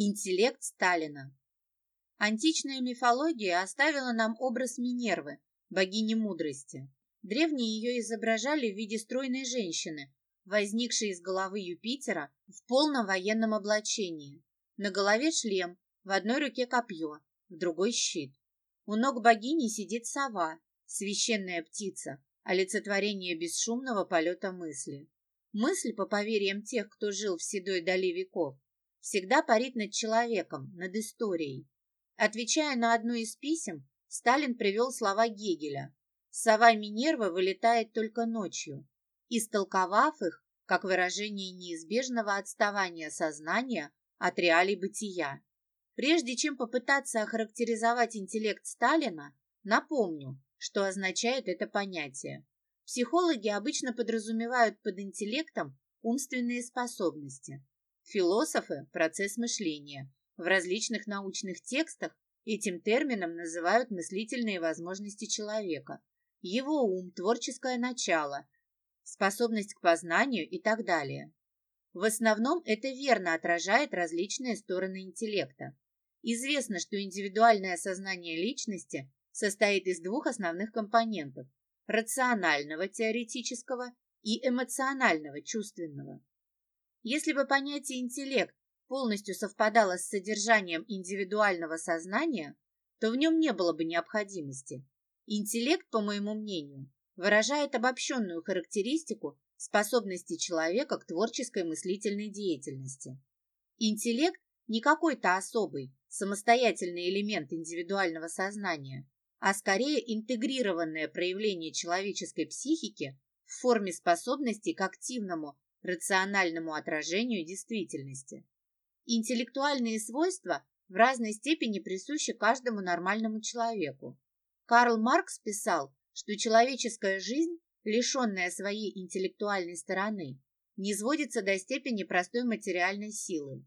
Интеллект Сталина. Античная мифология оставила нам образ Минервы, богини мудрости. Древние ее изображали в виде стройной женщины, возникшей из головы Юпитера в полном военном облачении. На голове шлем, в одной руке копье, в другой щит. У ног богини сидит сова, священная птица, олицетворение бесшумного полета мысли. Мысль, по поверьям тех, кто жил в седой дали веков, всегда парит над человеком, над историей. Отвечая на одно из писем, Сталин привел слова Гегеля «Сова Минерва вылетает только ночью», истолковав их как выражение неизбежного отставания сознания от реалий бытия. Прежде чем попытаться охарактеризовать интеллект Сталина, напомню, что означает это понятие. Психологи обычно подразумевают под интеллектом умственные способности, Философы – процесс мышления. В различных научных текстах этим термином называют мыслительные возможности человека, его ум, творческое начало, способность к познанию и так далее. В основном это верно отражает различные стороны интеллекта. Известно, что индивидуальное сознание личности состоит из двух основных компонентов – рационального теоретического и эмоционального чувственного. Если бы понятие «интеллект» полностью совпадало с содержанием индивидуального сознания, то в нем не было бы необходимости. Интеллект, по моему мнению, выражает обобщенную характеристику способности человека к творческой мыслительной деятельности. Интеллект не какой-то особый, самостоятельный элемент индивидуального сознания, а скорее интегрированное проявление человеческой психики в форме способности к активному рациональному отражению действительности. Интеллектуальные свойства в разной степени присущи каждому нормальному человеку. Карл Маркс писал, что человеческая жизнь, лишенная своей интеллектуальной стороны, не сводится до степени простой материальной силы.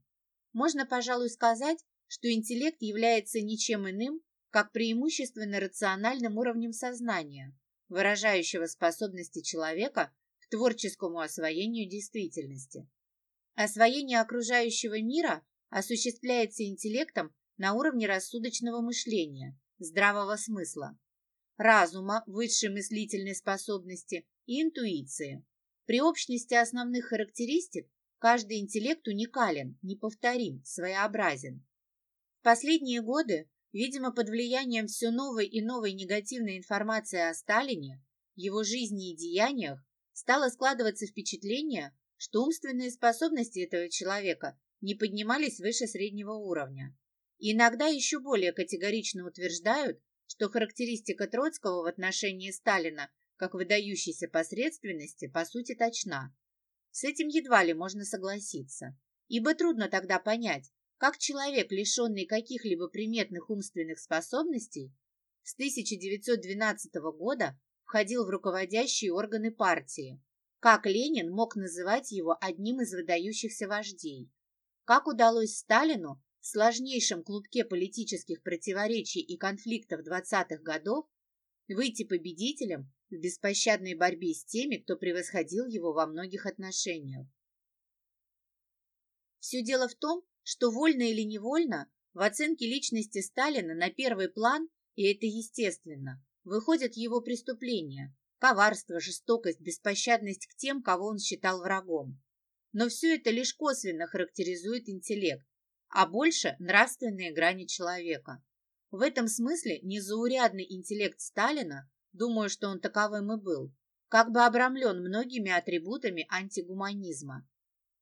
Можно, пожалуй, сказать, что интеллект является ничем иным, как преимущественно рациональным уровнем сознания, выражающего способности человека творческому освоению действительности. Освоение окружающего мира осуществляется интеллектом на уровне рассудочного мышления, здравого смысла, разума, высшей мыслительной способности и интуиции. При общности основных характеристик каждый интеллект уникален, неповторим, своеобразен. В последние годы, видимо, под влиянием все новой и новой негативной информации о Сталине, его жизни и деяниях, стало складываться впечатление, что умственные способности этого человека не поднимались выше среднего уровня. И иногда еще более категорично утверждают, что характеристика Троцкого в отношении Сталина как выдающейся посредственности по сути точна. С этим едва ли можно согласиться, ибо трудно тогда понять, как человек, лишенный каких-либо приметных умственных способностей, с 1912 года входил в руководящие органы партии. Как Ленин мог называть его одним из выдающихся вождей? Как удалось Сталину в сложнейшем клубке политических противоречий и конфликтов 20-х годов выйти победителем в беспощадной борьбе с теми, кто превосходил его во многих отношениях? Все дело в том, что вольно или невольно в оценке личности Сталина на первый план, и это естественно, выходят его преступления, коварство, жестокость, беспощадность к тем, кого он считал врагом. Но все это лишь косвенно характеризует интеллект, а больше нравственные грани человека. В этом смысле незаурядный интеллект Сталина, думаю, что он таковым и был, как бы обрамлен многими атрибутами антигуманизма.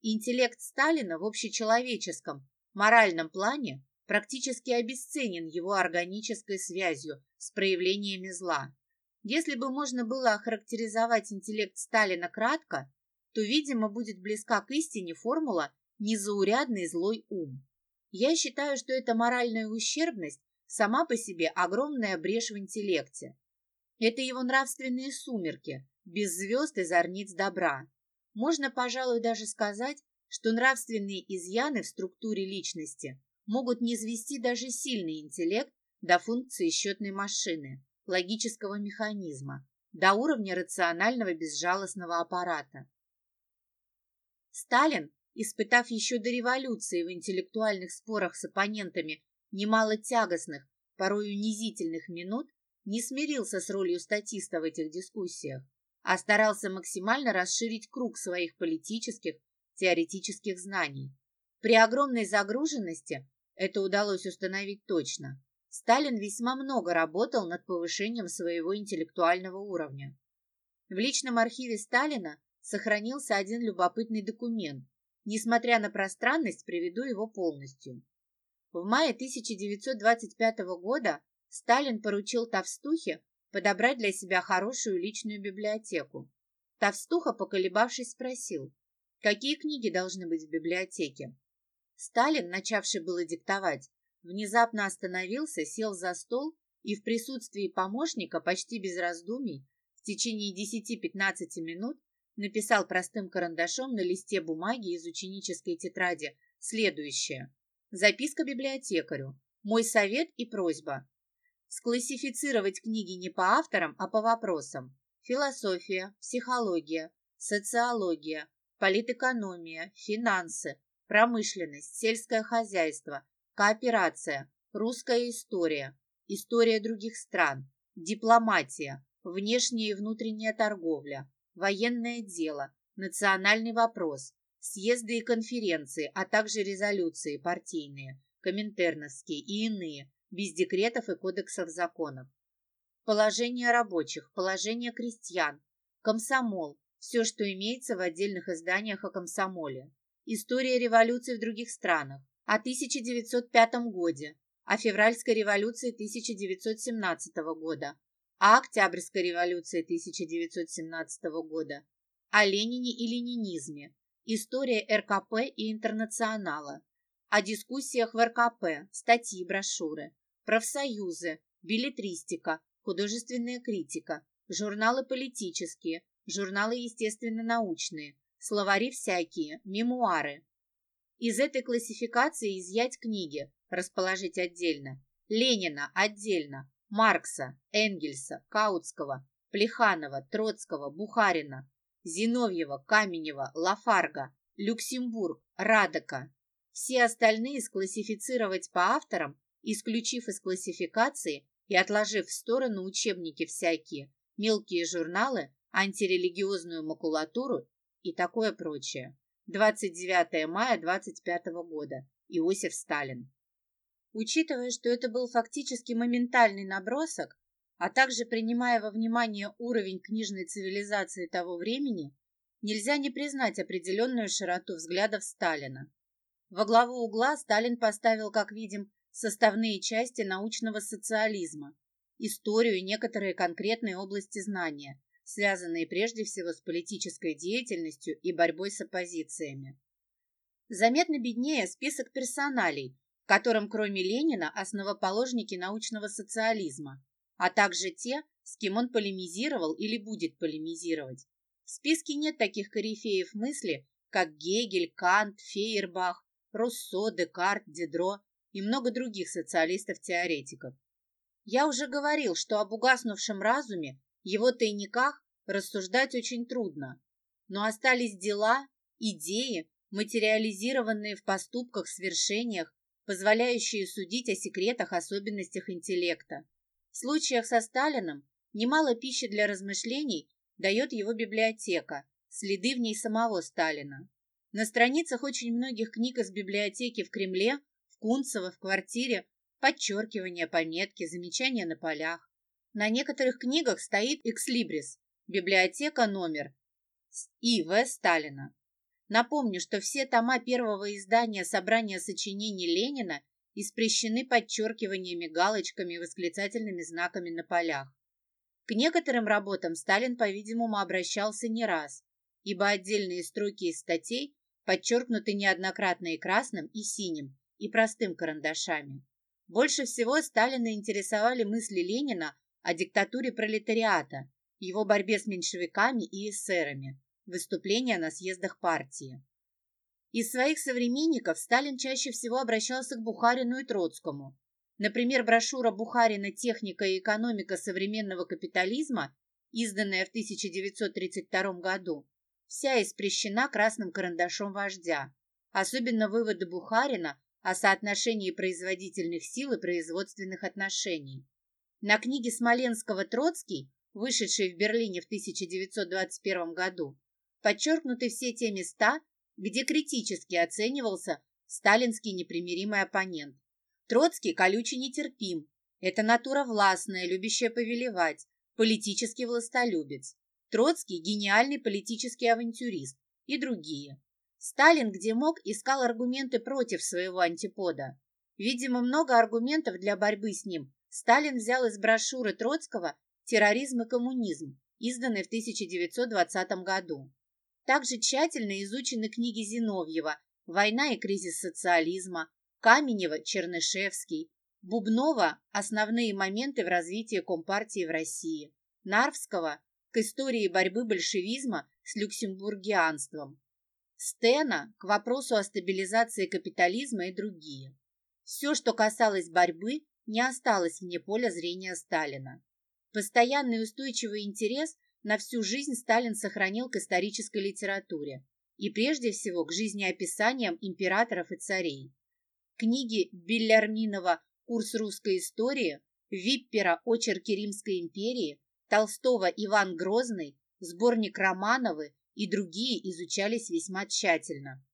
Интеллект Сталина в общечеловеческом, моральном плане практически обесценен его органической связью с проявлениями зла. Если бы можно было охарактеризовать интеллект Сталина кратко, то, видимо, будет близка к истине формула «незаурядный злой ум». Я считаю, что эта моральная ущербность сама по себе огромная брешь в интеллекте. Это его нравственные сумерки, без звезд и зорниц добра. Можно, пожалуй, даже сказать, что нравственные изъяны в структуре личности могут не извести даже сильный интеллект до функции счетной машины, логического механизма, до уровня рационального безжалостного аппарата. Сталин испытав еще до революции в интеллектуальных спорах с оппонентами немало тягостных, порой унизительных минут, не смирился с ролью статиста в этих дискуссиях, а старался максимально расширить круг своих политических, теоретических знаний. При огромной загруженности это удалось установить точно. Сталин весьма много работал над повышением своего интеллектуального уровня. В личном архиве Сталина сохранился один любопытный документ. Несмотря на пространность, приведу его полностью. В мае 1925 года Сталин поручил Товстухе подобрать для себя хорошую личную библиотеку. Товстуха, поколебавшись, спросил, какие книги должны быть в библиотеке. Сталин, начавший было диктовать, внезапно остановился, сел за стол и в присутствии помощника почти без раздумий в течение 10-15 минут написал простым карандашом на листе бумаги из ученической тетради следующее. Записка библиотекарю. Мой совет и просьба. Склассифицировать книги не по авторам, а по вопросам. Философия, психология, социология, политэкономия, финансы, промышленность, сельское хозяйство, кооперация, русская история, история других стран, дипломатия, внешняя и внутренняя торговля, военное дело, национальный вопрос, съезды и конференции, а также резолюции партийные, коминтерновские и иные, без декретов и кодексов законов. Положение рабочих, положение крестьян, комсомол, все, что имеется в отдельных изданиях о комсомоле. История революции в других странах, о 1905 годе, о февральской революции 1917 года, о Октябрьской революции 1917 года, о Ленине и ленинизме, история РКП и интернационала, о дискуссиях в РКП, статьи, брошюры, профсоюзы, билетристика, художественная критика, журналы политические, журналы естественно-научные, словари всякие, мемуары. Из этой классификации изъять книги, расположить отдельно. Ленина отдельно, Маркса, Энгельса, Каутского, Плеханова, Троцкого, Бухарина, Зиновьева, Каменева, Лафарга, Люксембург, Радока. Все остальные склассифицировать по авторам, исключив из классификации и отложив в сторону учебники всякие, мелкие журналы, антирелигиозную макулатуру и такое прочее. 29 мая 25 года. Иосиф Сталин. Учитывая, что это был фактически моментальный набросок, а также принимая во внимание уровень книжной цивилизации того времени, нельзя не признать определенную широту взглядов Сталина. Во главу угла Сталин поставил, как видим, составные части научного социализма, историю и некоторые конкретные области знания, связанные прежде всего с политической деятельностью и борьбой с оппозициями. Заметно беднее список персоналей, которым кроме Ленина основоположники научного социализма, а также те, с кем он полемизировал или будет полемизировать. В списке нет таких корифеев мысли, как Гегель, Кант, Фейербах, Руссо, Декарт, Дидро и много других социалистов-теоретиков. Я уже говорил, что об угаснувшем разуме, его тайниках, рассуждать очень трудно. Но остались дела, идеи, материализированные в поступках, свершениях, позволяющие судить о секретах, особенностях интеллекта. В случаях со Сталином немало пищи для размышлений дает его библиотека, следы в ней самого Сталина. На страницах очень многих книг из библиотеки в Кремле, в Кунцево, в квартире подчеркивания, пометки, замечания на полях. На некоторых книгах стоит экслибрис, библиотека номер И.В. Сталина. Напомню, что все тома первого издания собрания сочинений Ленина испрещены подчеркиваниями, галочками и восклицательными знаками на полях. К некоторым работам Сталин, по-видимому, обращался не раз, ибо отдельные строки из статей подчеркнуты неоднократно и красным, и синим, и простым карандашами. Больше всего Сталина интересовали мысли Ленина о диктатуре пролетариата, его борьбе с меньшевиками и эсерами выступления на съездах партии. Из своих современников Сталин чаще всего обращался к Бухарину и Троцкому. Например, брошюра Бухарина «Техника и экономика современного капитализма», изданная в 1932 году, вся испрещена красным карандашом вождя. особенно выводы Бухарина о соотношении производительных сил и производственных отношений. На книге Смоленского «Троцкий», вышедшей в Берлине в 1921 году, подчеркнуты все те места, где критически оценивался сталинский непримиримый оппонент. Троцкий колючий нетерпим. Это натура властная, любящая повелевать, политический властолюбец. Троцкий – гениальный политический авантюрист и другие. Сталин, где мог, искал аргументы против своего антипода. Видимо, много аргументов для борьбы с ним Сталин взял из брошюры Троцкого «Терроризм и коммунизм», изданной в 1920 году. Также тщательно изучены книги Зиновьева «Война и кризис социализма», Каменева, Чернышевский, Бубнова «Основные моменты в развитии Компартии в России», Нарвского к истории борьбы большевизма с люксембургианством, Стена к вопросу о стабилизации капитализма и другие. Все, что касалось борьбы, не осталось вне поля зрения Сталина. Постоянный устойчивый интерес на всю жизнь Сталин сохранил к исторической литературе и прежде всего к жизнеописаниям императоров и царей. Книги Беллярминова «Курс русской истории», Виппера «Очерки Римской империи», Толстого «Иван Грозный», сборник Романовы и другие изучались весьма тщательно.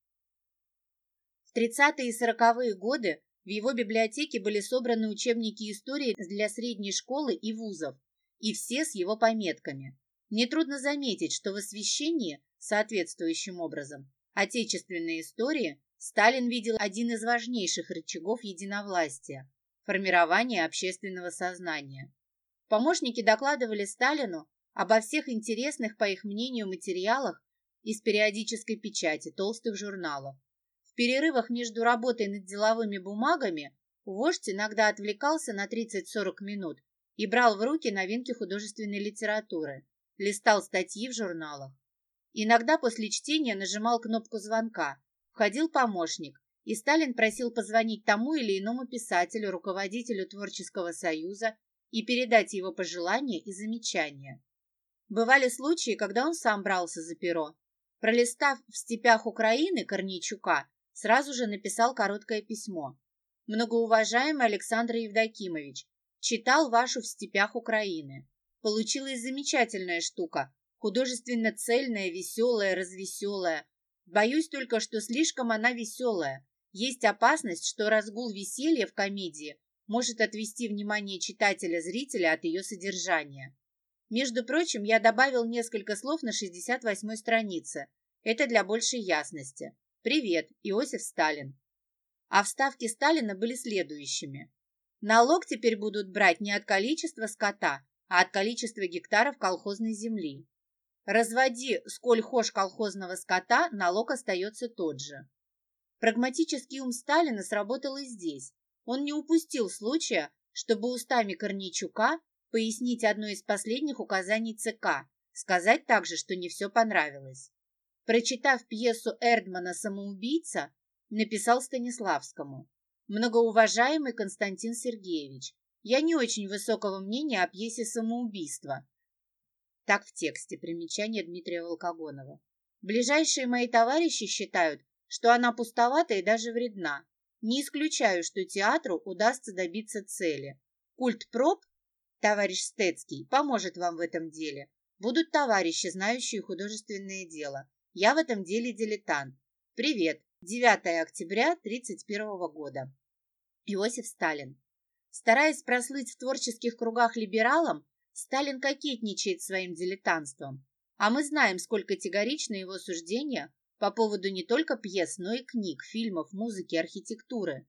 В 30-е и 40-е годы в его библиотеке были собраны учебники истории для средней школы и вузов, и все с его пометками. Нетрудно заметить, что в освещении, соответствующим образом, отечественной истории Сталин видел один из важнейших рычагов единовластия – формирование общественного сознания. Помощники докладывали Сталину обо всех интересных, по их мнению, материалах из периодической печати толстых журналов перерывах между работой над деловыми бумагами вождь иногда отвлекался на 30-40 минут и брал в руки новинки художественной литературы, листал статьи в журналах. Иногда после чтения нажимал кнопку звонка, входил помощник, и Сталин просил позвонить тому или иному писателю, руководителю творческого союза и передать его пожелания и замечания. Бывали случаи, когда он сам брался за перо. Пролистав в степях Украины Корнейчука, сразу же написал короткое письмо. «Многоуважаемый Александр Евдокимович, читал вашу в степях Украины. Получилась замечательная штука, художественно цельная, веселая, развеселая. Боюсь только, что слишком она веселая. Есть опасность, что разгул веселья в комедии может отвести внимание читателя-зрителя от ее содержания. Между прочим, я добавил несколько слов на 68-й странице. Это для большей ясности. «Привет, Иосиф Сталин». А вставки Сталина были следующими. Налог теперь будут брать не от количества скота, а от количества гектаров колхозной земли. Разводи сколь хошь колхозного скота, налог остается тот же. Прагматический ум Сталина сработал и здесь. Он не упустил случая, чтобы устами Корнейчука пояснить одно из последних указаний ЦК, сказать также, что не все понравилось. Прочитав пьесу Эрдмана «Самоубийца», написал Станиславскому. «Многоуважаемый Константин Сергеевич, я не очень высокого мнения о пьесе «Самоубийство». Так в тексте примечание Дмитрия Волкогонова. Ближайшие мои товарищи считают, что она пустовата и даже вредна. Не исключаю, что театру удастся добиться цели. Культ проб, товарищ Стецкий, поможет вам в этом деле. Будут товарищи, знающие художественное дело. Я в этом деле дилетант. Привет. 9 октября 1931 года. Иосиф Сталин. Стараясь прослыть в творческих кругах либералом, Сталин кокетничает своим дилетантством. А мы знаем, сколько категоричны его суждения по поводу не только пьес, но и книг, фильмов, музыки, архитектуры.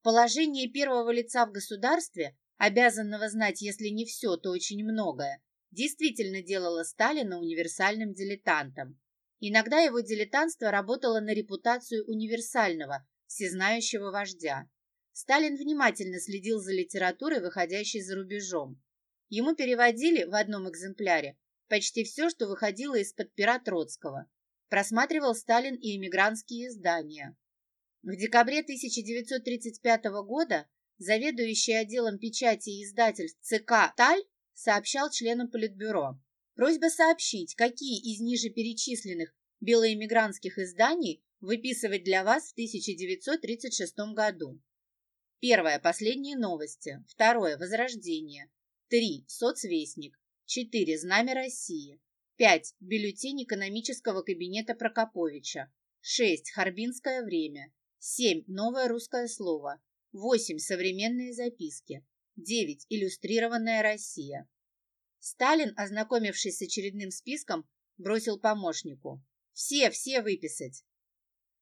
Положение первого лица в государстве, обязанного знать, если не все, то очень многое, действительно делала Сталина универсальным дилетантом. Иногда его дилетантство работало на репутацию универсального, всезнающего вождя. Сталин внимательно следил за литературой, выходящей за рубежом. Ему переводили в одном экземпляре почти все, что выходило из-под пера Троцкого. Просматривал Сталин и эмигрантские издания. В декабре 1935 года заведующий отделом печати и издательств ЦК Таль сообщал членам Политбюро. Просьба сообщить, какие из ниже перечисленных белоэмигрантских изданий выписывать для вас в 1936 году. Первое. Последние новости. Второе. Возрождение. Три. Соцвестник. Четыре. Знамя России. Пять. Бюллетень экономического кабинета Прокоповича. Шесть. Харбинское время. Семь. Новое русское слово. Восемь. Современные записки. Девять. Иллюстрированная Россия. Сталин, ознакомившись с очередным списком, бросил помощнику. «Все, все выписать!»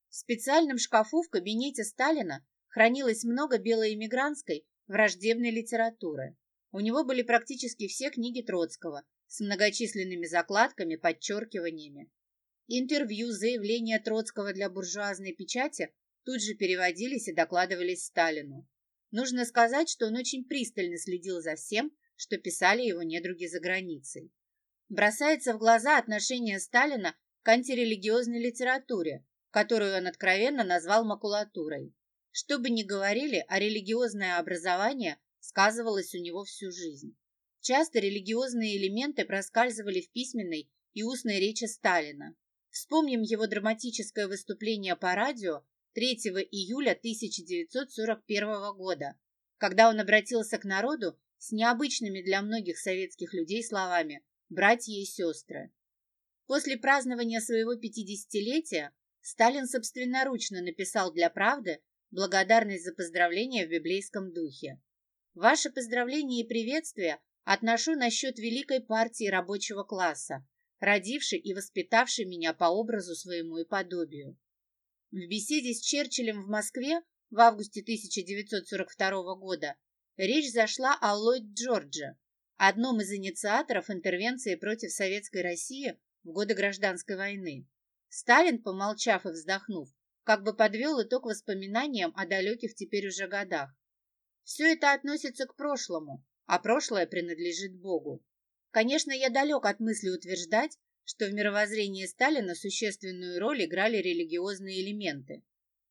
В специальном шкафу в кабинете Сталина хранилось много белоэмигрантской враждебной литературы. У него были практически все книги Троцкого с многочисленными закладками, подчеркиваниями. Интервью, заявления Троцкого для буржуазной печати тут же переводились и докладывались Сталину. Нужно сказать, что он очень пристально следил за всем, что писали его недруги за границей. Бросается в глаза отношение Сталина к антирелигиозной литературе, которую он откровенно назвал макулатурой. Что бы ни говорили, а религиозное образование сказывалось у него всю жизнь. Часто религиозные элементы проскальзывали в письменной и устной речи Сталина. Вспомним его драматическое выступление по радио 3 июля 1941 года, когда он обратился к народу с необычными для многих советских людей словами «братья и сестры». После празднования своего 50-летия Сталин собственноручно написал для «Правды» благодарность за поздравления в библейском духе. Ваши поздравления и приветствия отношу на счет великой партии рабочего класса, родившей и воспитавшей меня по образу своему и подобию. В беседе с Черчиллем в Москве в августе 1942 года речь зашла о Ллойд Джордже, одном из инициаторов интервенции против Советской России в годы Гражданской войны. Сталин, помолчав и вздохнув, как бы подвел итог воспоминаниям о далеких теперь уже годах. Все это относится к прошлому, а прошлое принадлежит Богу. Конечно, я далек от мысли утверждать, что в мировоззрении Сталина существенную роль играли религиозные элементы.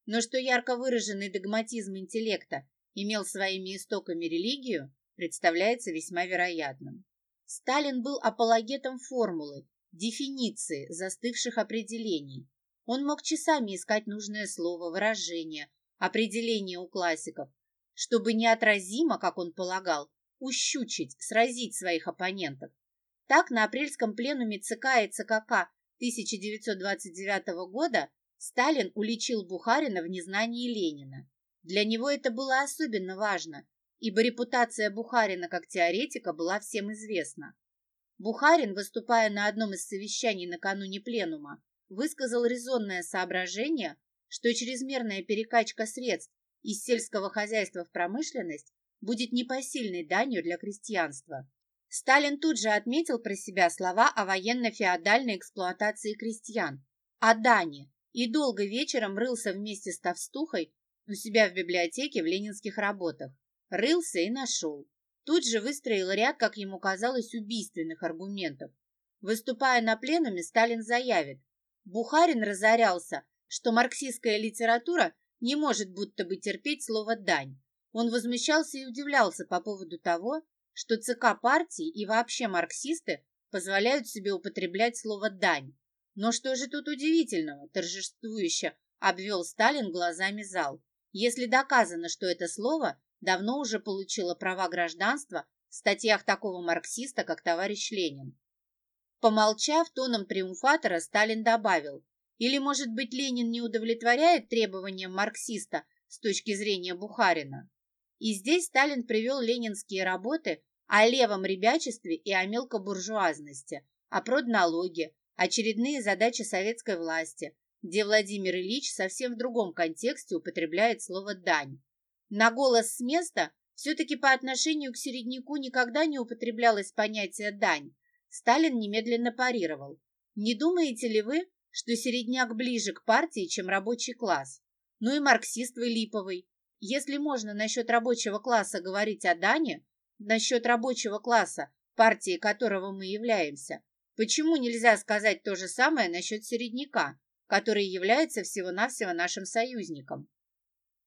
Но что ярко выраженный догматизм интеллекта имел своими истоками религию, представляется весьма вероятным. Сталин был апологетом формулы, дефиниции, застывших определений. Он мог часами искать нужное слово, выражение, определение у классиков, чтобы неотразимо, как он полагал, ущучить, сразить своих оппонентов. Так, на апрельском пленуме ЦК и ЦКК 1929 года Сталин уличил Бухарина в незнании Ленина. Для него это было особенно важно, ибо репутация Бухарина как теоретика была всем известна. Бухарин, выступая на одном из совещаний накануне пленума, высказал резонное соображение, что чрезмерная перекачка средств из сельского хозяйства в промышленность будет непосильной данью для крестьянства. Сталин тут же отметил про себя слова о военно-феодальной эксплуатации крестьян, о дане, и долго вечером рылся вместе с Товстухой у себя в библиотеке в ленинских работах. Рылся и нашел. Тут же выстроил ряд, как ему казалось, убийственных аргументов. Выступая на пленуме, Сталин заявит, Бухарин разорялся, что марксистская литература не может будто бы терпеть слово «дань». Он возмущался и удивлялся по поводу того, что ЦК партии и вообще марксисты позволяют себе употреблять слово «дань». Но что же тут удивительного, торжествующе обвел Сталин глазами зал. Если доказано, что это слово давно уже получило права гражданства в статьях такого марксиста, как товарищ Ленин. Помолчав тоном триумфатора, Сталин добавил, или, может быть, Ленин не удовлетворяет требованиям марксиста с точки зрения Бухарина? И здесь Сталин привел ленинские работы о левом ребячестве и о мелкобуржуазности, о продналоге, очередные задачи советской власти, где Владимир Ильич совсем в другом контексте употребляет слово «дань». На голос с места все-таки по отношению к середняку никогда не употреблялось понятие «дань». Сталин немедленно парировал. Не думаете ли вы, что середняк ближе к партии, чем рабочий класс? Ну и марксист вы липовый. Если можно насчет рабочего класса говорить о Дане, насчет рабочего класса, партии которого мы являемся, почему нельзя сказать то же самое насчет середняка, который является всего-навсего нашим союзником?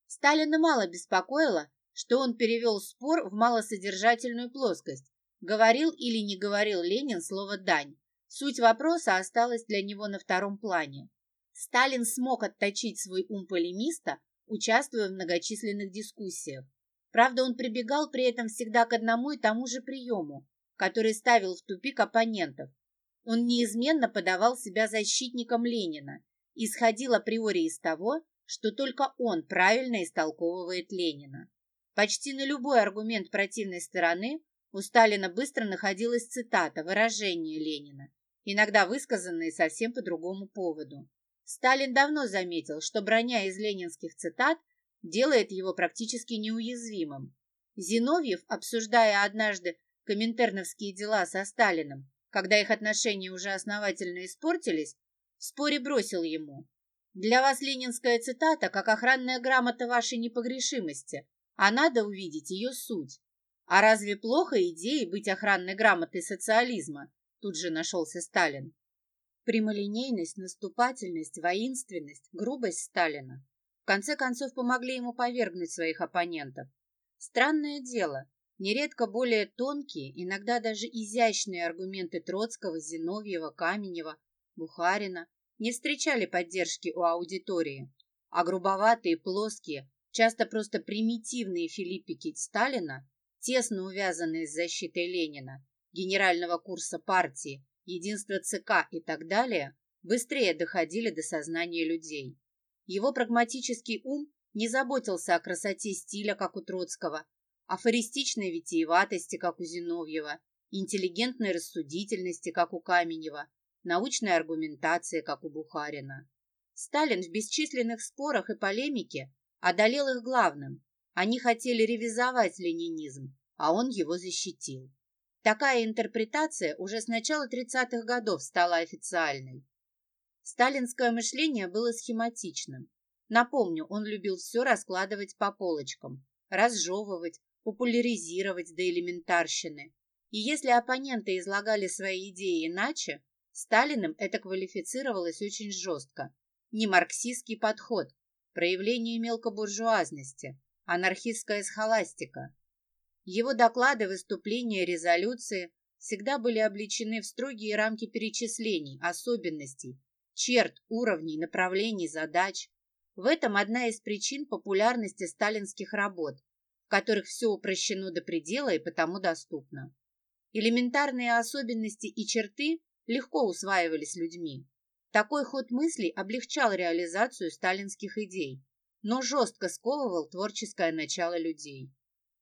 Сталина мало беспокоило, что он перевел спор в малосодержательную плоскость. Говорил или не говорил Ленин слово «дань». Суть вопроса осталась для него на втором плане. Сталин смог отточить свой ум полемиста, участвуя в многочисленных дискуссиях. Правда, он прибегал при этом всегда к одному и тому же приему, который ставил в тупик оппонентов. Он неизменно подавал себя защитником Ленина исходил априори из того, что только он правильно истолковывает Ленина. Почти на любой аргумент противной стороны у Сталина быстро находилась цитата, выражение Ленина, иногда высказанные совсем по другому поводу. Сталин давно заметил, что броня из ленинских цитат делает его практически неуязвимым. Зиновьев, обсуждая однажды коминтерновские дела со Сталиным, когда их отношения уже основательно испортились, в споре бросил ему «Для вас ленинская цитата, как охранная грамота вашей непогрешимости, а надо увидеть ее суть. А разве плохо идеей быть охранной грамотой социализма?» Тут же нашелся Сталин. Прямолинейность, наступательность, воинственность, грубость Сталина в конце концов помогли ему повергнуть своих оппонентов. Странное дело, нередко более тонкие, иногда даже изящные аргументы Троцкого, Зиновьева, Каменева, Бухарина не встречали поддержки у аудитории, а грубоватые, плоские, часто просто примитивные филиппики Сталина, тесно увязанные с защитой Ленина, генерального курса партии, единство ЦК и так далее, быстрее доходили до сознания людей. Его прагматический ум не заботился о красоте стиля, как у Троцкого, афористичной витиеватости, как у Зиновьева, интеллигентной рассудительности, как у Каменева, научной аргументации, как у Бухарина. Сталин в бесчисленных спорах и полемике одолел их главным. Они хотели ревизовать ленинизм, а он его защитил. Такая интерпретация уже с начала 30-х годов стала официальной. Сталинское мышление было схематичным. Напомню, он любил все раскладывать по полочкам, разжевывать, популяризировать до элементарщины. И если оппоненты излагали свои идеи иначе, Сталиным это квалифицировалось очень жестко. Не марксистский подход, проявление мелкобуржуазности, анархистская схоластика. Его доклады, выступления, резолюции всегда были обличены в строгие рамки перечислений, особенностей, черт, уровней, направлений, задач. В этом одна из причин популярности сталинских работ, в которых все упрощено до предела и потому доступно. Элементарные особенности и черты легко усваивались людьми. Такой ход мыслей облегчал реализацию сталинских идей, но жестко сковывал творческое начало людей.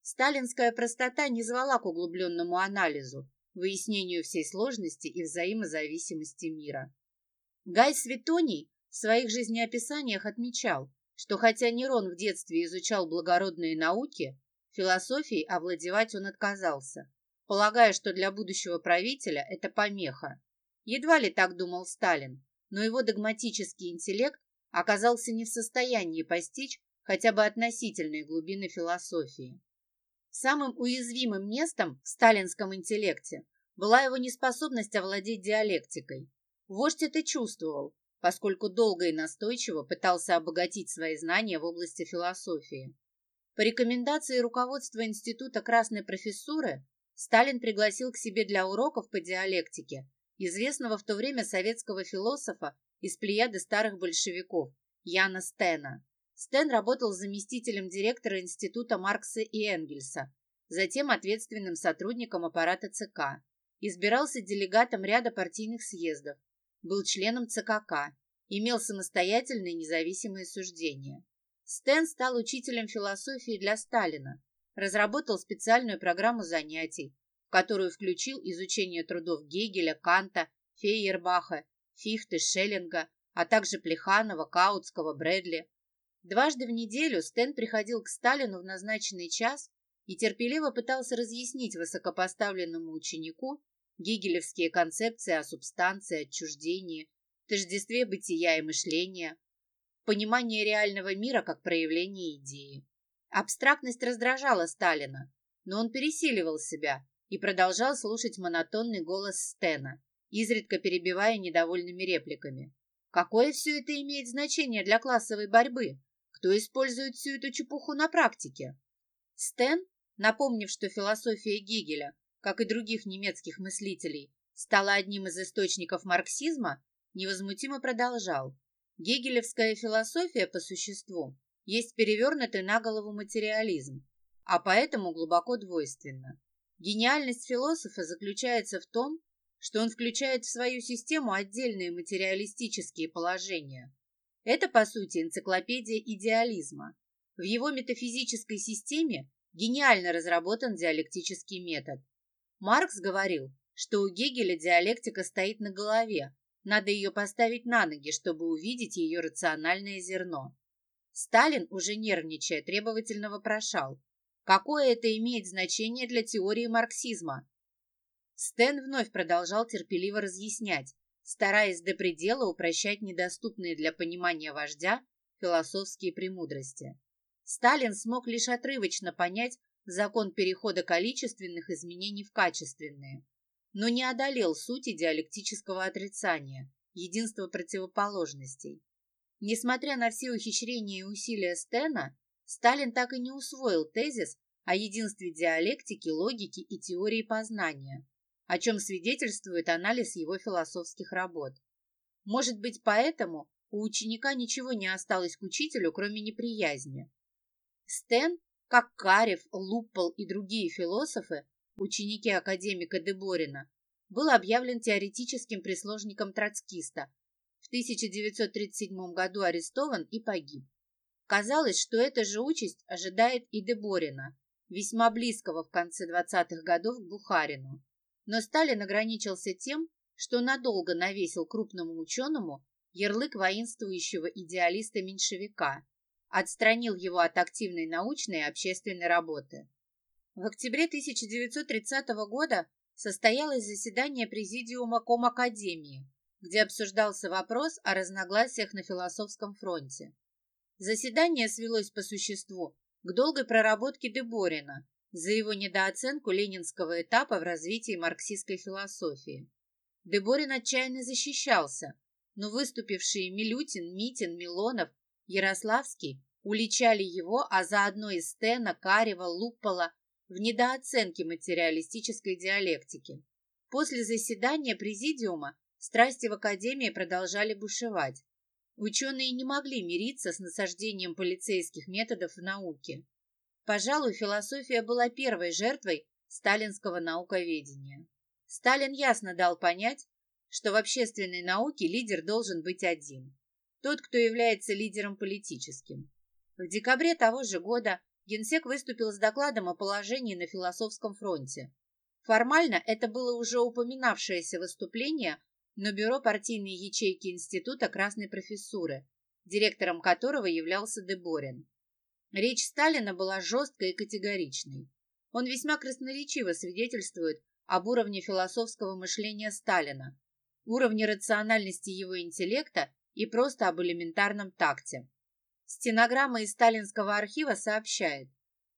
Сталинская простота не звала к углубленному анализу, выяснению всей сложности и взаимозависимости мира. Гай Светоний в своих жизнеописаниях отмечал, что хотя Нерон в детстве изучал благородные науки, философией овладевать он отказался, полагая, что для будущего правителя это помеха. Едва ли так думал Сталин, но его догматический интеллект оказался не в состоянии постичь хотя бы относительной глубины философии. Самым уязвимым местом в сталинском интеллекте была его неспособность овладеть диалектикой. Вождь это чувствовал, поскольку долго и настойчиво пытался обогатить свои знания в области философии. По рекомендации руководства Института Красной Профессуры Сталин пригласил к себе для уроков по диалектике известного в то время советского философа из плеяды старых большевиков Яна Стена. Стэн работал заместителем директора Института Маркса и Энгельса, затем ответственным сотрудником аппарата ЦК. Избирался делегатом ряда партийных съездов, был членом ЦКК, имел самостоятельные независимые суждения. Стэн стал учителем философии для Сталина, разработал специальную программу занятий, в которую включил изучение трудов Гегеля, Канта, Фейербаха, Фихте, Шеллинга, а также Плеханова, Каутского, Брэдли. Дважды в неделю Стэн приходил к Сталину в назначенный час и терпеливо пытался разъяснить высокопоставленному ученику гегелевские концепции о субстанции, отчуждении, тождестве бытия и мышления, понимание реального мира как проявление идеи. Абстрактность раздражала Сталина, но он пересиливал себя и продолжал слушать монотонный голос Стена, изредка перебивая недовольными репликами. Какое все это имеет значение для классовой борьбы? Кто использует всю эту чепуху на практике? Стэн, напомнив, что философия Гегеля, как и других немецких мыслителей, стала одним из источников марксизма, невозмутимо продолжал. Гегелевская философия по существу есть перевернутый на голову материализм, а поэтому глубоко двойственна. Гениальность философа заключается в том, что он включает в свою систему отдельные материалистические положения. Это, по сути, энциклопедия идеализма. В его метафизической системе гениально разработан диалектический метод. Маркс говорил, что у Гегеля диалектика стоит на голове, надо ее поставить на ноги, чтобы увидеть ее рациональное зерно. Сталин, уже нервничая, требовательно вопрошал, какое это имеет значение для теории марксизма. Стэн вновь продолжал терпеливо разъяснять, стараясь до предела упрощать недоступные для понимания вождя философские премудрости. Сталин смог лишь отрывочно понять закон перехода количественных изменений в качественные, но не одолел сути диалектического отрицания, единства противоположностей. Несмотря на все ухищрения и усилия Стена, Сталин так и не усвоил тезис о единстве диалектики, логики и теории познания, о чем свидетельствует анализ его философских работ. Может быть, поэтому у ученика ничего не осталось к учителю, кроме неприязни. Стен, как Карев, Луппол и другие философы, ученики академика Деборина, был объявлен теоретическим прислужником троцкиста, в 1937 году арестован и погиб. Казалось, что эта же участь ожидает и Деборина, весьма близкого в конце 20-х годов к Бухарину. Но Сталин ограничился тем, что надолго навесил крупному ученому ярлык воинствующего идеалиста-меньшевика отстранил его от активной научной и общественной работы. В октябре 1930 года состоялось заседание Президиума Комакадемии, где обсуждался вопрос о разногласиях на философском фронте. Заседание свелось по существу к долгой проработке Деборина за его недооценку ленинского этапа в развитии марксистской философии. Деборин отчаянно защищался, но выступившие Милютин, Митин, Милонов Ярославский уличали его, а заодно и Стена, Карева, Луппола в недооценке материалистической диалектики. После заседания президиума страсти в Академии продолжали бушевать. Ученые не могли мириться с насаждением полицейских методов в науке. Пожалуй, философия была первой жертвой сталинского науковедения. Сталин ясно дал понять, что в общественной науке лидер должен быть один тот, кто является лидером политическим. В декабре того же года Генсек выступил с докладом о положении на философском фронте. Формально это было уже упоминавшееся выступление на бюро партийной ячейки Института Красной Профессуры, директором которого являлся Деборин. Речь Сталина была жесткой и категоричной. Он весьма красноречиво свидетельствует об уровне философского мышления Сталина, уровне рациональности его интеллекта и просто об элементарном такте. Стенограмма из сталинского архива сообщает,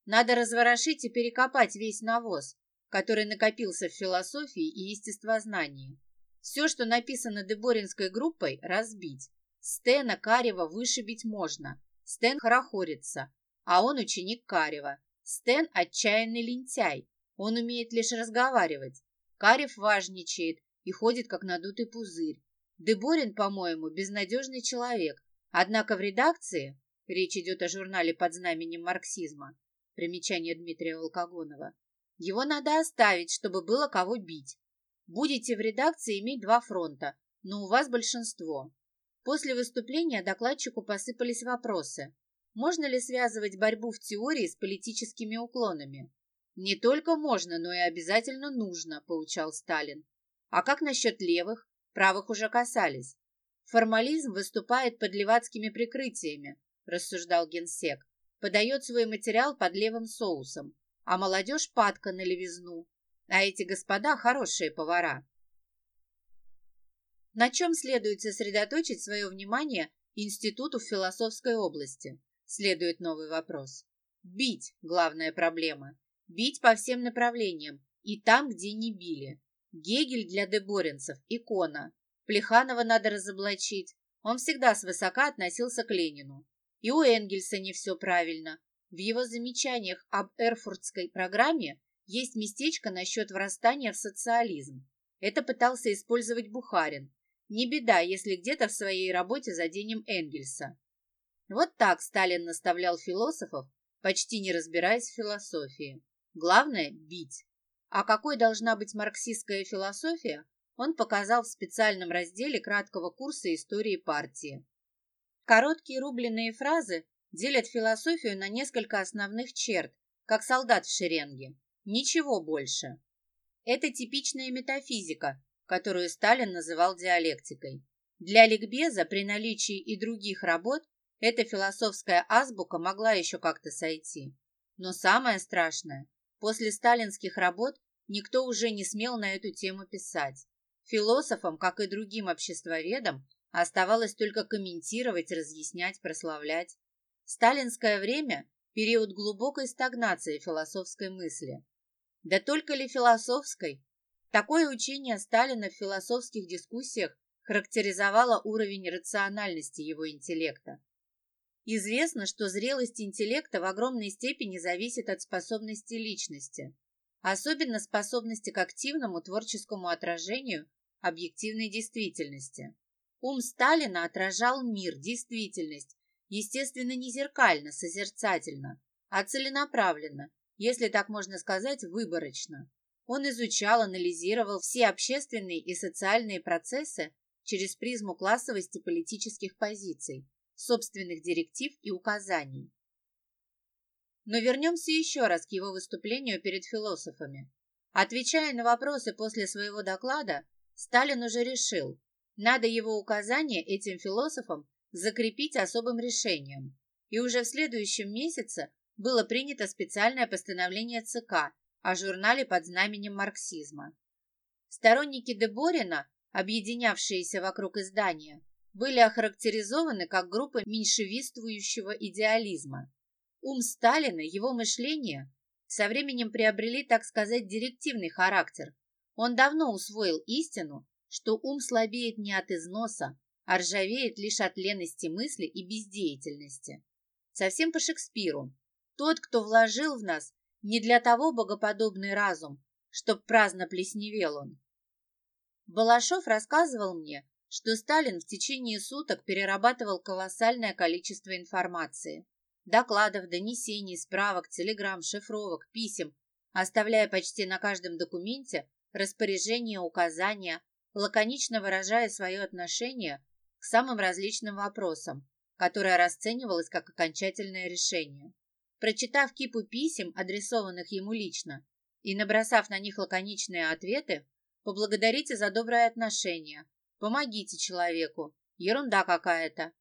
надо разворошить и перекопать весь навоз, который накопился в философии и естествознании. Все, что написано Деборинской группой, разбить. Стена Карева вышибить можно. Стен хорохорится, а он ученик Карева. Стен отчаянный лентяй, он умеет лишь разговаривать. Карев важничает и ходит, как надутый пузырь. Деборин, по-моему, безнадежный человек, однако в редакции, речь идет о журнале под знаменем марксизма, примечание Дмитрия Волкогонова, его надо оставить, чтобы было кого бить. Будете в редакции иметь два фронта, но у вас большинство. После выступления докладчику посыпались вопросы. Можно ли связывать борьбу в теории с политическими уклонами? Не только можно, но и обязательно нужно, поучал Сталин. А как насчет левых? Правых уже касались. Формализм выступает под левацкими прикрытиями, рассуждал генсек. Подает свой материал под левым соусом, а молодежь падка на левизну. А эти господа хорошие повара. На чем следует сосредоточить свое внимание Институту в философской области? Следует новый вопрос. Бить – главная проблема. Бить по всем направлениям и там, где не били. Гегель для деборинцев – икона. Плеханова надо разоблачить. Он всегда свысока относился к Ленину. И у Энгельса не все правильно. В его замечаниях об Эрфуртской программе есть местечко насчет врастания в социализм. Это пытался использовать Бухарин. Не беда, если где-то в своей работе заденем Энгельса. Вот так Сталин наставлял философов, почти не разбираясь в философии. Главное – бить. А какой должна быть марксистская философия, он показал в специальном разделе краткого курса истории партии. Короткие рубленые фразы делят философию на несколько основных черт, как солдат в шеренге. Ничего больше. Это типичная метафизика, которую Сталин называл диалектикой. Для ликбеза при наличии и других работ эта философская азбука могла еще как-то сойти. Но самое страшное, после сталинских работ никто уже не смел на эту тему писать. Философам, как и другим обществоведам, оставалось только комментировать, разъяснять, прославлять. Сталинское время – период глубокой стагнации философской мысли. Да только ли философской? Такое учение Сталина в философских дискуссиях характеризовало уровень рациональности его интеллекта. Известно, что зрелость интеллекта в огромной степени зависит от способности личности, особенно способности к активному творческому отражению объективной действительности. Ум Сталина отражал мир, действительность, естественно, не зеркально, созерцательно, а целенаправленно, если так можно сказать, выборочно. Он изучал, анализировал все общественные и социальные процессы через призму классовости политических позиций, собственных директив и указаний. Но вернемся еще раз к его выступлению перед философами. Отвечая на вопросы после своего доклада, Сталин уже решил, надо его указания этим философам закрепить особым решением. И уже в следующем месяце было принято специальное постановление ЦК о журнале под знаменем марксизма. Сторонники Деборина, объединявшиеся вокруг издания, были охарактеризованы как группа меньшевистствующего идеализма. Ум Сталина, его мышление со временем приобрели, так сказать, директивный характер. Он давно усвоил истину, что ум слабеет не от износа, а ржавеет лишь от лености мысли и бездеятельности. Совсем по Шекспиру. Тот, кто вложил в нас не для того богоподобный разум, чтоб праздно плесневел он. Балашов рассказывал мне, что Сталин в течение суток перерабатывал колоссальное количество информации. Докладов, донесений, справок, телеграмм, шифровок, писем, оставляя почти на каждом документе распоряжения, указания, лаконично выражая свое отношение к самым различным вопросам, которое расценивалось как окончательное решение. Прочитав кипу писем, адресованных ему лично, и набросав на них лаконичные ответы, поблагодарите за доброе отношение, Помогите человеку. Ерунда какая-то.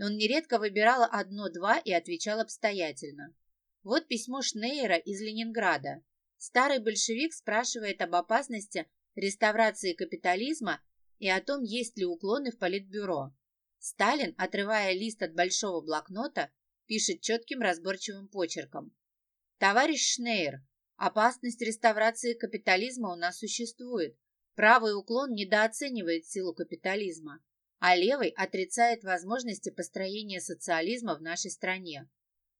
Он нередко выбирал одно-два и отвечал обстоятельно. Вот письмо Шнейера из Ленинграда. Старый большевик спрашивает об опасности реставрации капитализма и о том, есть ли уклоны в политбюро. Сталин, отрывая лист от большого блокнота, пишет четким разборчивым почерком. «Товарищ Шнейер, опасность реставрации капитализма у нас существует. Правый уклон недооценивает силу капитализма, а левый отрицает возможности построения социализма в нашей стране.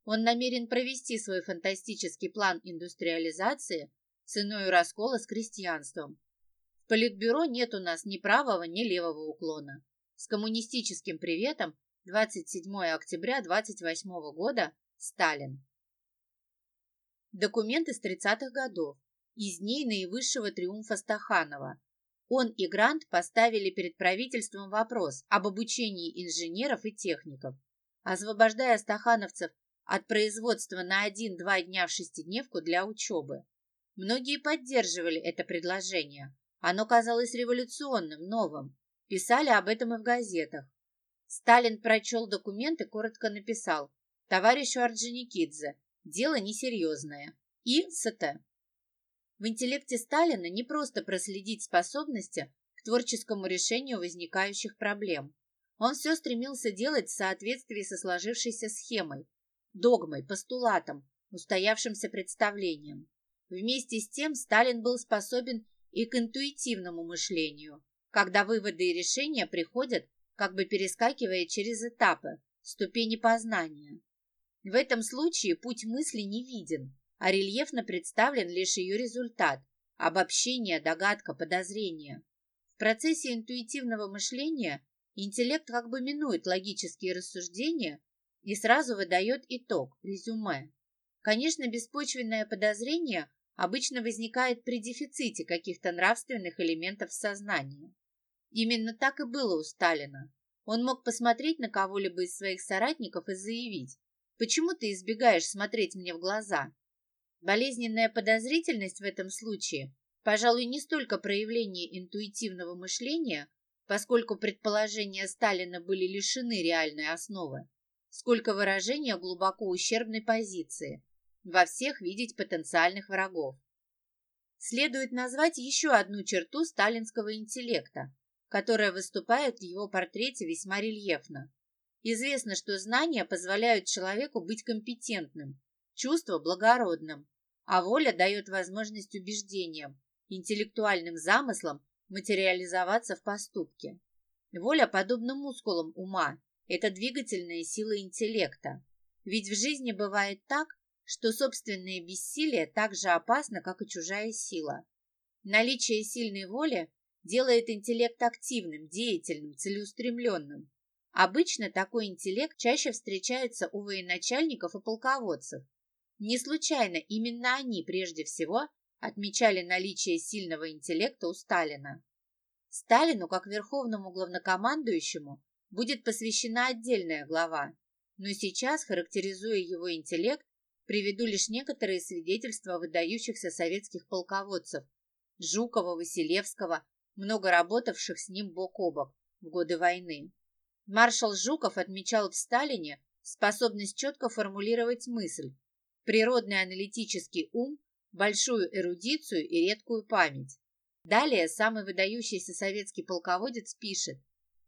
Он намерен провести свой фантастический план индустриализации ценой раскола с крестьянством. В Политбюро нет у нас ни правого, ни левого уклона. С коммунистическим приветом 27 октября 28 года Сталин. Документы с 30-х годов из дней наивысшего триумфа Стаханова. Он и Грант поставили перед правительством вопрос об обучении инженеров и техников, освобождая стахановцев от производства на один-два дня в шестидневку для учебы. Многие поддерживали это предложение. Оно казалось революционным, новым. Писали об этом и в газетах. Сталин прочел документы, коротко написал «Товарищу Орджоникидзе, дело несерьезное» и СТ. В интеллекте Сталина не просто проследить способности к творческому решению возникающих проблем. Он все стремился делать в соответствии со сложившейся схемой, догмой, постулатом, устоявшимся представлением. Вместе с тем Сталин был способен и к интуитивному мышлению, когда выводы и решения приходят, как бы перескакивая через этапы, ступени познания. В этом случае путь мысли не виден, а рельефно представлен лишь ее результат – обобщение, догадка, подозрение. В процессе интуитивного мышления интеллект как бы минует логические рассуждения и сразу выдает итог, резюме. Конечно, беспочвенное подозрение обычно возникает при дефиците каких-то нравственных элементов в сознании. Именно так и было у Сталина. Он мог посмотреть на кого-либо из своих соратников и заявить, «Почему ты избегаешь смотреть мне в глаза?» Болезненная подозрительность в этом случае, пожалуй, не столько проявление интуитивного мышления, поскольку предположения Сталина были лишены реальной основы, сколько выражения глубоко ущербной позиции, во всех видеть потенциальных врагов. Следует назвать еще одну черту сталинского интеллекта, которая выступает в его портрете весьма рельефно. Известно, что знания позволяют человеку быть компетентным, чувство благородным, а воля дает возможность убеждениям, интеллектуальным замыслам материализоваться в поступке. Воля подобна мускулам ума, это двигательная сила интеллекта. Ведь в жизни бывает так, что собственное бессилие так же опасно, как и чужая сила. Наличие сильной воли делает интеллект активным, деятельным, целеустремленным. Обычно такой интеллект чаще встречается у военачальников и полководцев. Не случайно именно они прежде всего отмечали наличие сильного интеллекта у Сталина. Сталину, как верховному главнокомандующему, будет посвящена отдельная глава, но сейчас, характеризуя его интеллект, Приведу лишь некоторые свидетельства выдающихся советских полководцев Жукова, Василевского, много работавших с ним бок о бок в годы войны. Маршал Жуков отмечал в Сталине способность четко формулировать мысль, природный аналитический ум, большую эрудицию и редкую память. Далее самый выдающийся советский полководец пишет,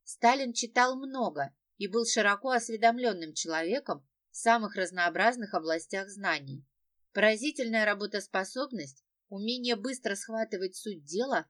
Сталин читал много и был широко осведомленным человеком в самых разнообразных областях знаний. Поразительная работоспособность, умение быстро схватывать суть дела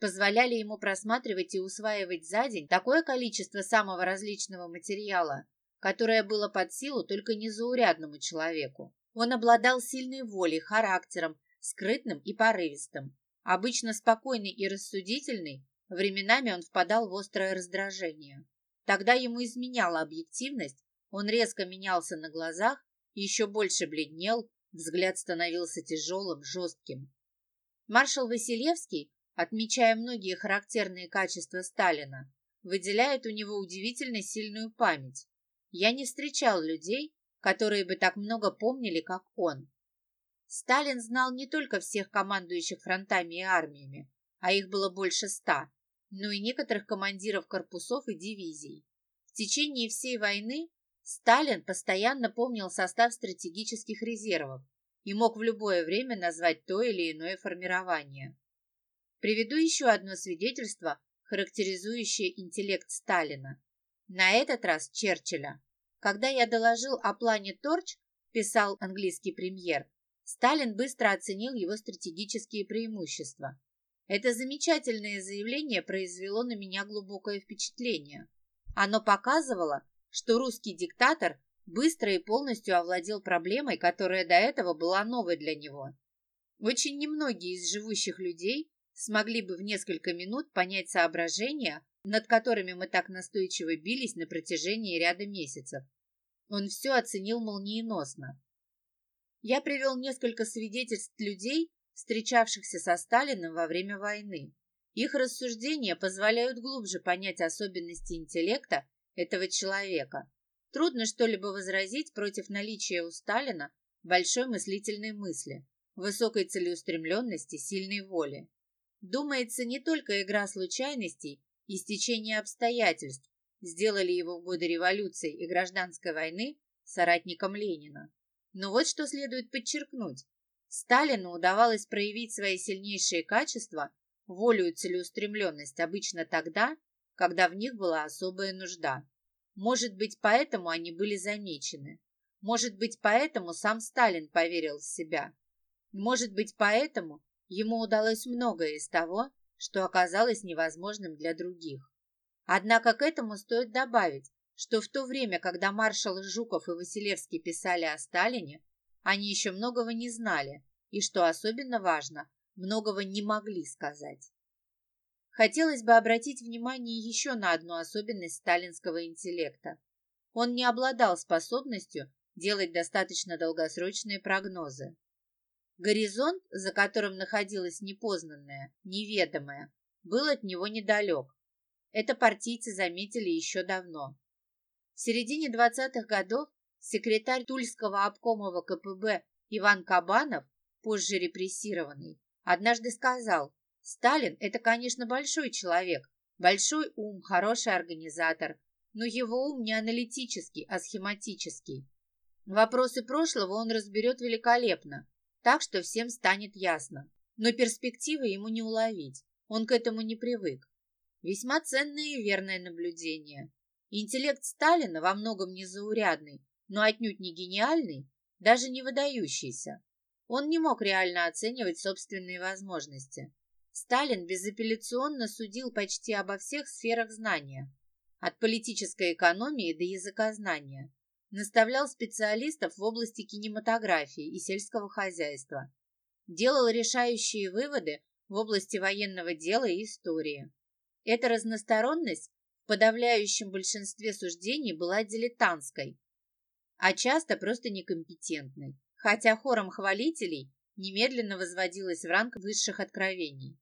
позволяли ему просматривать и усваивать за день такое количество самого различного материала, которое было под силу только незаурядному человеку. Он обладал сильной волей, характером, скрытным и порывистым. Обычно спокойный и рассудительный, временами он впадал в острое раздражение. Тогда ему изменяла объективность, он резко менялся на глазах, еще больше бледнел, взгляд становился тяжелым, жестким. Маршал Василевский, отмечая многие характерные качества Сталина, выделяет у него удивительно сильную память. Я не встречал людей, которые бы так много помнили, как он. Сталин знал не только всех командующих фронтами и армиями, а их было больше ста, но и некоторых командиров корпусов и дивизий. В течение всей войны Сталин постоянно помнил состав стратегических резервов и мог в любое время назвать то или иное формирование. Приведу еще одно свидетельство, характеризующее интеллект Сталина. На этот раз Черчилля. Когда я доложил о плане Торч, писал английский премьер, Сталин быстро оценил его стратегические преимущества. Это замечательное заявление произвело на меня глубокое впечатление. Оно показывало, что русский диктатор быстро и полностью овладел проблемой, которая до этого была новой для него. Очень немногие из живущих людей смогли бы в несколько минут понять соображения, над которыми мы так настойчиво бились на протяжении ряда месяцев. Он все оценил молниеносно. Я привел несколько свидетельств людей, встречавшихся со Сталиным во время войны. Их рассуждения позволяют глубже понять особенности интеллекта этого человека. Трудно что-либо возразить против наличия у Сталина большой мыслительной мысли, высокой целеустремленности, сильной воли. Думается, не только игра случайностей и стечение обстоятельств сделали его в годы революции и гражданской войны соратником Ленина. Но вот что следует подчеркнуть. Сталину удавалось проявить свои сильнейшие качества, волю и целеустремленность обычно тогда, когда в них была особая нужда. Может быть, поэтому они были замечены. Может быть, поэтому сам Сталин поверил в себя. Может быть, поэтому ему удалось многое из того, что оказалось невозможным для других. Однако к этому стоит добавить, что в то время, когда маршалы Жуков и Василевский писали о Сталине, они еще многого не знали и, что особенно важно, многого не могли сказать. хотелось бы обратить внимание еще на одну особенность сталинского интеллекта. Он не обладал способностью делать достаточно долгосрочные прогнозы. Горизонт, за которым находилось непознанное, неведомое, был от него недалек. Это партийцы заметили еще давно. В середине 20-х годов секретарь Тульского обкома ВКПБ Иван Кабанов, позже репрессированный, однажды сказал, «Сталин – это, конечно, большой человек, большой ум, хороший организатор, но его ум не аналитический, а схематический. Вопросы прошлого он разберет великолепно, так что всем станет ясно. Но перспективы ему не уловить, он к этому не привык. Весьма ценное и верное наблюдение. Интеллект Сталина во многом незаурядный, но отнюдь не гениальный, даже не выдающийся. Он не мог реально оценивать собственные возможности. Сталин безапелляционно судил почти обо всех сферах знания, от политической экономии до языкознания. Наставлял специалистов в области кинематографии и сельского хозяйства. Делал решающие выводы в области военного дела и истории. Эта разносторонность в подавляющем большинстве суждений была дилетантской, а часто просто некомпетентной, хотя хором хвалителей немедленно возводилась в ранг высших откровений.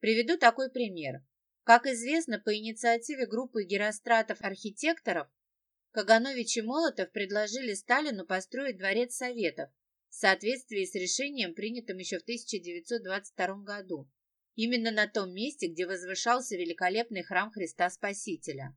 Приведу такой пример. Как известно, по инициативе группы геростратов-архитекторов Каганович и Молотов предложили Сталину построить дворец Советов в соответствии с решением, принятым еще в 1922 году, именно на том месте, где возвышался великолепный храм Христа Спасителя.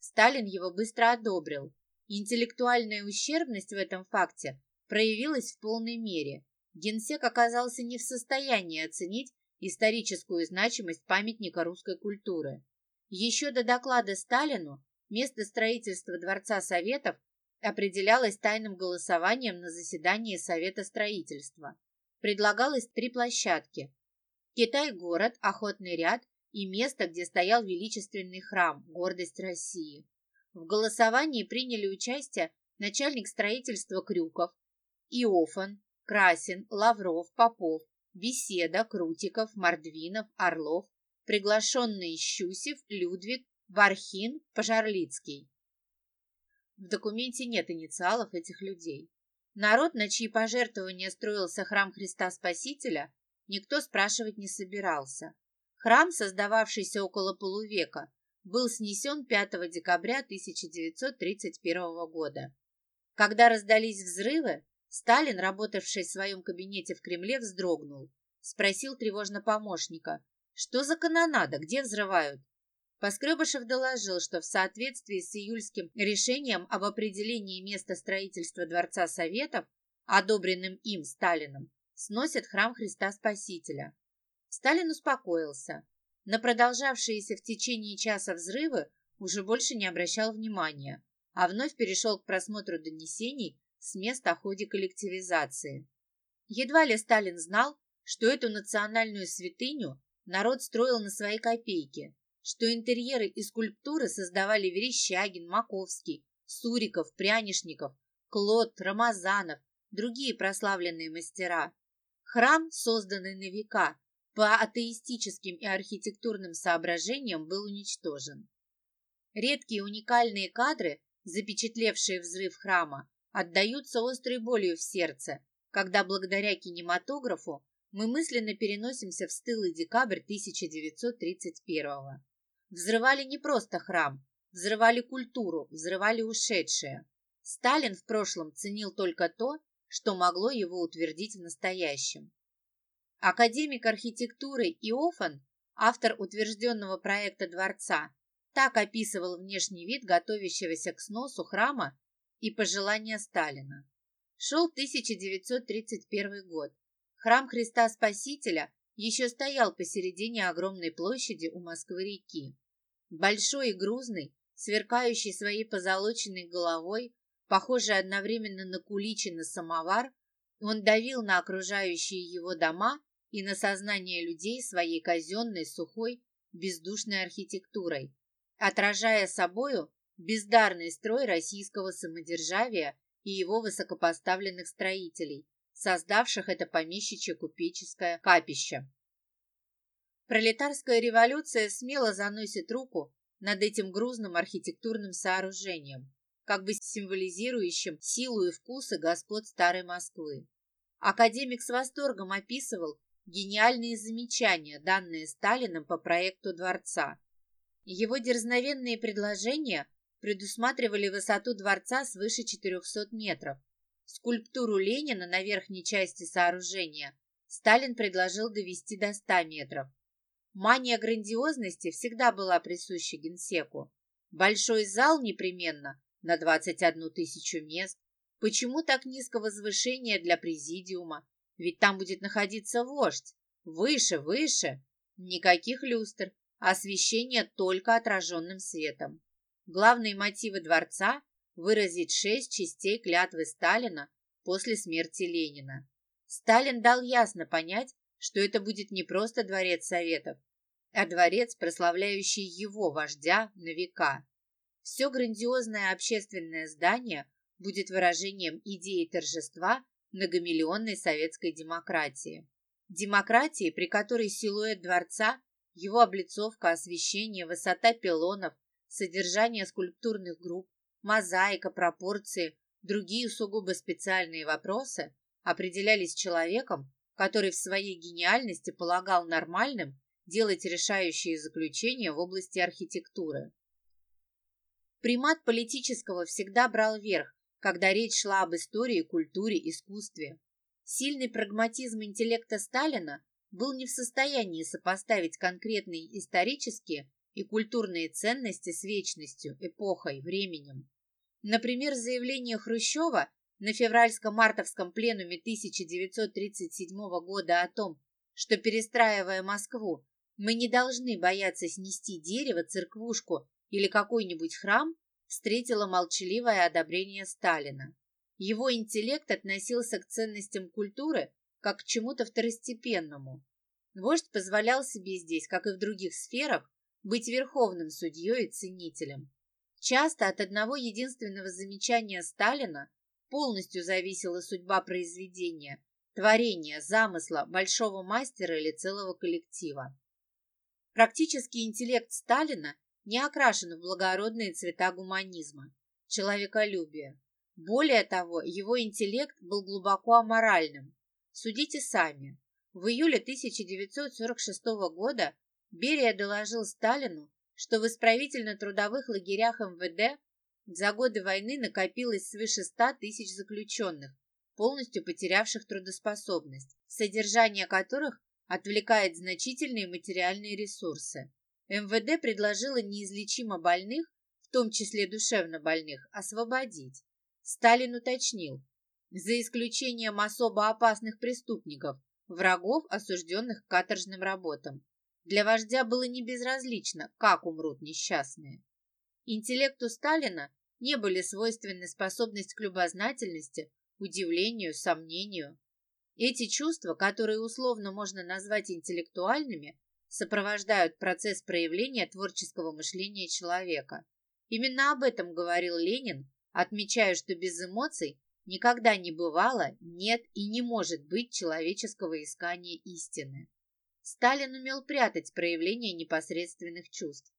Сталин его быстро одобрил. Интеллектуальная ущербность в этом факте проявилась в полной мере. Генсек оказался не в состоянии оценить историческую значимость памятника русской культуры. Еще до доклада Сталину место строительства Дворца Советов определялось тайным голосованием на заседании Совета строительства. Предлагалось три площадки. Китай-город, охотный ряд и место, где стоял величественный храм, гордость России. В голосовании приняли участие начальник строительства Крюков, Иофан, Красин, Лавров, Попов, Беседа, Крутиков, Мордвинов, Орлов, приглашенные Щусев, Людвиг, Вархин, Пожарлицкий. В документе нет инициалов этих людей. Народ, на чьи пожертвования строился храм Христа Спасителя, никто спрашивать не собирался. Храм, создававшийся около полувека, был снесен 5 декабря 1931 года. Когда раздались взрывы, Сталин, работавший в своем кабинете в Кремле, вздрогнул. Спросил тревожно помощника, что за канонада, где взрывают? Поскребышев доложил, что в соответствии с июльским решением об определении места строительства Дворца Советов, одобренным им, Сталином, сносят храм Христа Спасителя. Сталин успокоился. На продолжавшиеся в течение часа взрывы уже больше не обращал внимания, а вновь перешел к просмотру донесений с мест о ходе коллективизации. Едва ли Сталин знал, что эту национальную святыню народ строил на свои копейки, что интерьеры и скульптуры создавали Верещагин, Маковский, Суриков, Прянишников, Клод, Рамазанов, другие прославленные мастера. Храм, созданный на века, по атеистическим и архитектурным соображениям был уничтожен. Редкие уникальные кадры, запечатлевшие взрыв храма, отдаются острой болью в сердце, когда благодаря кинематографу мы мысленно переносимся в стылый декабрь 1931 -го. Взрывали не просто храм, взрывали культуру, взрывали ушедшее. Сталин в прошлом ценил только то, что могло его утвердить в настоящем. Академик архитектуры Иофан, автор утвержденного проекта дворца, так описывал внешний вид готовящегося к сносу храма и пожелания Сталина. Шел 1931 год. Храм Христа Спасителя еще стоял посередине огромной площади у Москвы-реки. Большой и грузный, сверкающий своей позолоченной головой, похожий одновременно на кулич и на самовар, он давил на окружающие его дома и на сознание людей своей казенной, сухой, бездушной архитектурой, отражая собою бездарный строй российского самодержавия и его высокопоставленных строителей, создавших это помещичье купеческое капище. Пролетарская революция смело заносит руку над этим грузным архитектурным сооружением, как бы символизирующим силу и вкусы господ Старой Москвы. Академик с восторгом описывал гениальные замечания, данные Сталином по проекту дворца. Его дерзновенные предложения предусматривали высоту дворца свыше 400 метров. Скульптуру Ленина на верхней части сооружения Сталин предложил довести до 100 метров. Мания грандиозности всегда была присуща генсеку. Большой зал непременно на 21 тысячу мест. Почему так низко возвышение для президиума? Ведь там будет находиться вождь. Выше, выше. Никаких люстр. Освещение только отраженным светом. Главные мотивы дворца – выразить шесть частей клятвы Сталина после смерти Ленина. Сталин дал ясно понять, что это будет не просто дворец Советов, а дворец, прославляющий его вождя на века. Все грандиозное общественное здание будет выражением идеи торжества многомиллионной советской демократии. Демократии, при которой силуэт дворца, его облицовка, освещение, высота пилонов, содержание скульптурных групп, мозаика, пропорции, другие сугубо специальные вопросы определялись человеком, который в своей гениальности полагал нормальным делать решающие заключения в области архитектуры. Примат политического всегда брал верх, когда речь шла об истории, культуре, искусстве. Сильный прагматизм интеллекта Сталина был не в состоянии сопоставить конкретные исторические и культурные ценности с вечностью, эпохой, временем. Например, заявление Хрущева на февральско-мартовском пленуме 1937 года о том, что, перестраивая Москву, мы не должны бояться снести дерево, церквушку или какой-нибудь храм, встретило молчаливое одобрение Сталина. Его интеллект относился к ценностям культуры как к чему-то второстепенному. Вождь позволял себе здесь, как и в других сферах, быть верховным судьей и ценителем. Часто от одного единственного замечания Сталина полностью зависела судьба произведения, творения, замысла большого мастера или целого коллектива. Практический интеллект Сталина не окрашен в благородные цвета гуманизма, человеколюбия. Более того, его интеллект был глубоко аморальным. Судите сами. В июле 1946 года Берия доложил Сталину, что в исправительно-трудовых лагерях МВД за годы войны накопилось свыше 100 тысяч заключенных, полностью потерявших трудоспособность, содержание которых отвлекает значительные материальные ресурсы. МВД предложило неизлечимо больных, в том числе душевно больных, освободить. Сталин уточнил, за исключением особо опасных преступников, врагов, осужденных к каторжным работам. Для вождя было не безразлично, как умрут несчастные. Интеллекту Сталина не были свойственны способность к любознательности, удивлению, сомнению. Эти чувства, которые условно можно назвать интеллектуальными, сопровождают процесс проявления творческого мышления человека. Именно об этом говорил Ленин, отмечая, что без эмоций никогда не бывало, нет и не может быть человеческого искания истины. Сталин умел прятать проявление непосредственных чувств.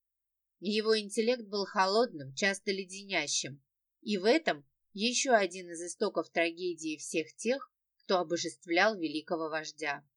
Его интеллект был холодным, часто леденящим, и в этом еще один из истоков трагедии всех тех, кто обожествлял великого вождя.